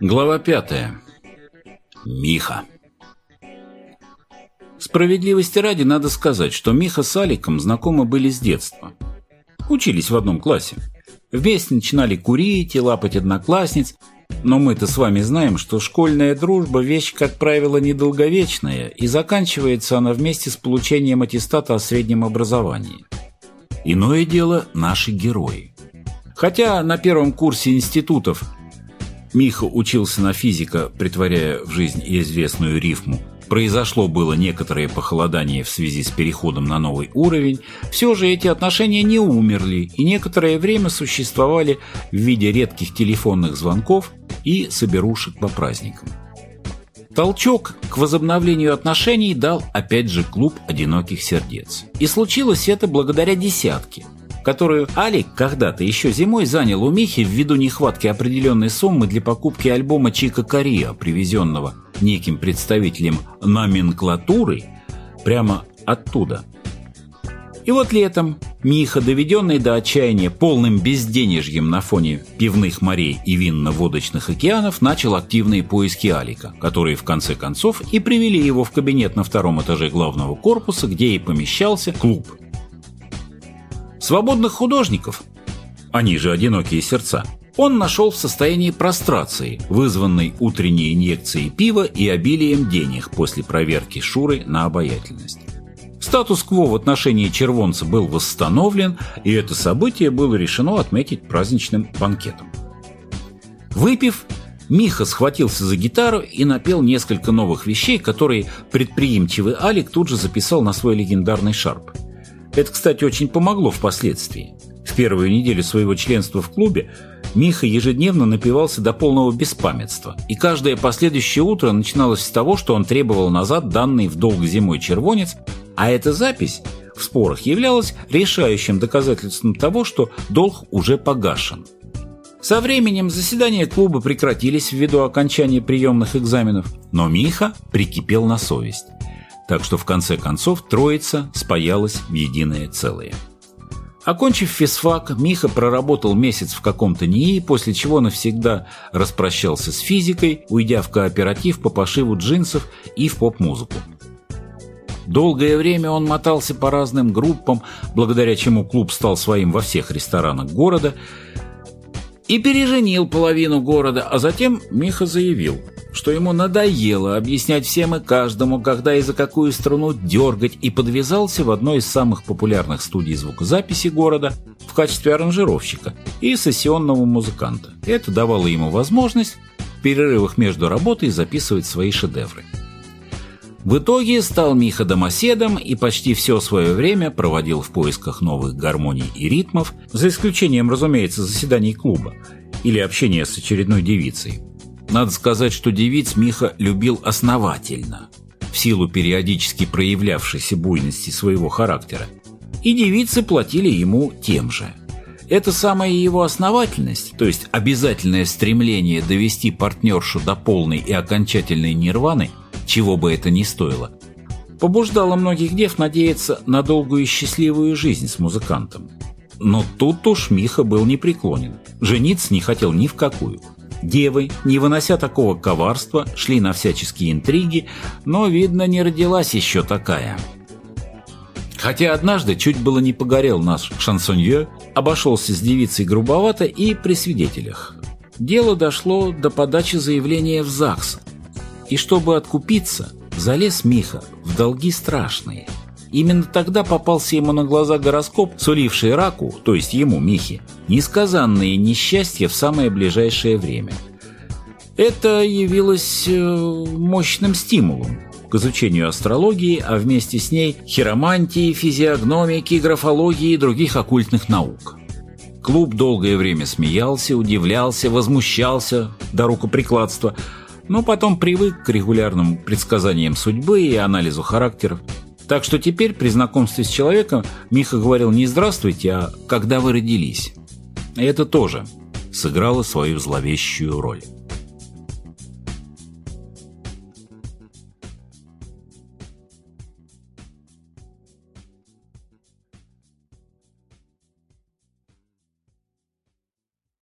Глава пятая. Миха. Справедливости ради надо сказать, что Миха с Аликом знакомы были с детства. Учились в одном классе. Вместе начинали курить и лапать одноклассниц, но мы-то с вами знаем, что школьная дружба – вещь, как правило, недолговечная, и заканчивается она вместе с получением аттестата о среднем образовании. Иное дело – наши герои. Хотя на первом курсе институтов Миха учился на физика, притворяя в жизнь известную рифму. Произошло было некоторое похолодание в связи с переходом на новый уровень. Все же эти отношения не умерли и некоторое время существовали в виде редких телефонных звонков и соберушек по праздникам. Толчок к возобновлению отношений дал опять же клуб «Одиноких сердец». И случилось это благодаря десятке – которую Алик когда-то еще зимой занял у Михи ввиду нехватки определенной суммы для покупки альбома Чика Корея, привезенного неким представителем номенклатуры прямо оттуда. И вот летом Миха, доведенный до отчаяния полным безденежьем на фоне пивных морей и винно-водочных океанов, начал активные поиски Алика, которые в конце концов и привели его в кабинет на втором этаже главного корпуса, где и помещался клуб – Свободных художников, они же одинокие сердца, он нашел в состоянии прострации, вызванной утренней инъекцией пива и обилием денег после проверки Шуры на обаятельность. Статус-кво в отношении червонца был восстановлен, и это событие было решено отметить праздничным банкетом. Выпив, Миха схватился за гитару и напел несколько новых вещей, которые предприимчивый Алик тут же записал на свой легендарный шарп – это, кстати, очень помогло впоследствии. В первую неделю своего членства в клубе Миха ежедневно напивался до полного беспамятства, и каждое последующее утро начиналось с того, что он требовал назад данный в долг зимой червонец, а эта запись в спорах являлась решающим доказательством того, что долг уже погашен. Со временем заседания клуба прекратились ввиду окончания приемных экзаменов, но Миха прикипел на совесть. Так что в конце концов троица спаялась в единое целое. Окончив физфак, Миха проработал месяц в каком-то НИИ, после чего навсегда распрощался с физикой, уйдя в кооператив по пошиву джинсов и в поп-музыку. Долгое время он мотался по разным группам, благодаря чему клуб стал своим во всех ресторанах города, и переженил половину города, а затем Миха заявил – что ему надоело объяснять всем и каждому, когда и за какую страну дергать, и подвязался в одной из самых популярных студий звукозаписи города в качестве аранжировщика и сессионного музыканта. Это давало ему возможность в перерывах между работой записывать свои шедевры. В итоге стал Миха домоседом и почти все свое время проводил в поисках новых гармоний и ритмов, за исключением, разумеется, заседаний клуба или общения с очередной девицей. Надо сказать, что девиц Миха любил основательно, в силу периодически проявлявшейся буйности своего характера. И девицы платили ему тем же. Эта самая его основательность, то есть обязательное стремление довести партнершу до полной и окончательной нирваны, чего бы это ни стоило, побуждало многих дев надеяться на долгую и счастливую жизнь с музыкантом. Но тут уж Миха был непреклонен. Жениться не хотел ни в какую – Девы, не вынося такого коварства, шли на всяческие интриги, но, видно, не родилась еще такая. Хотя однажды чуть было не погорел наш шансонье, обошелся с девицей грубовато и при свидетелях. Дело дошло до подачи заявления в ЗАГС. И чтобы откупиться, залез Миха в долги страшные – Именно тогда попался ему на глаза гороскоп, суливший раку, то есть ему, Михе, несказанные несчастья в самое ближайшее время. Это явилось э, мощным стимулом к изучению астрологии, а вместе с ней хиромантии, физиогномики, графологии и других оккультных наук. Клуб долгое время смеялся, удивлялся, возмущался до рукоприкладства, но потом привык к регулярным предсказаниям судьбы и анализу характеров. Так что теперь при знакомстве с человеком Миха говорил не «здравствуйте», а «когда вы родились». И это тоже сыграло свою зловещую роль.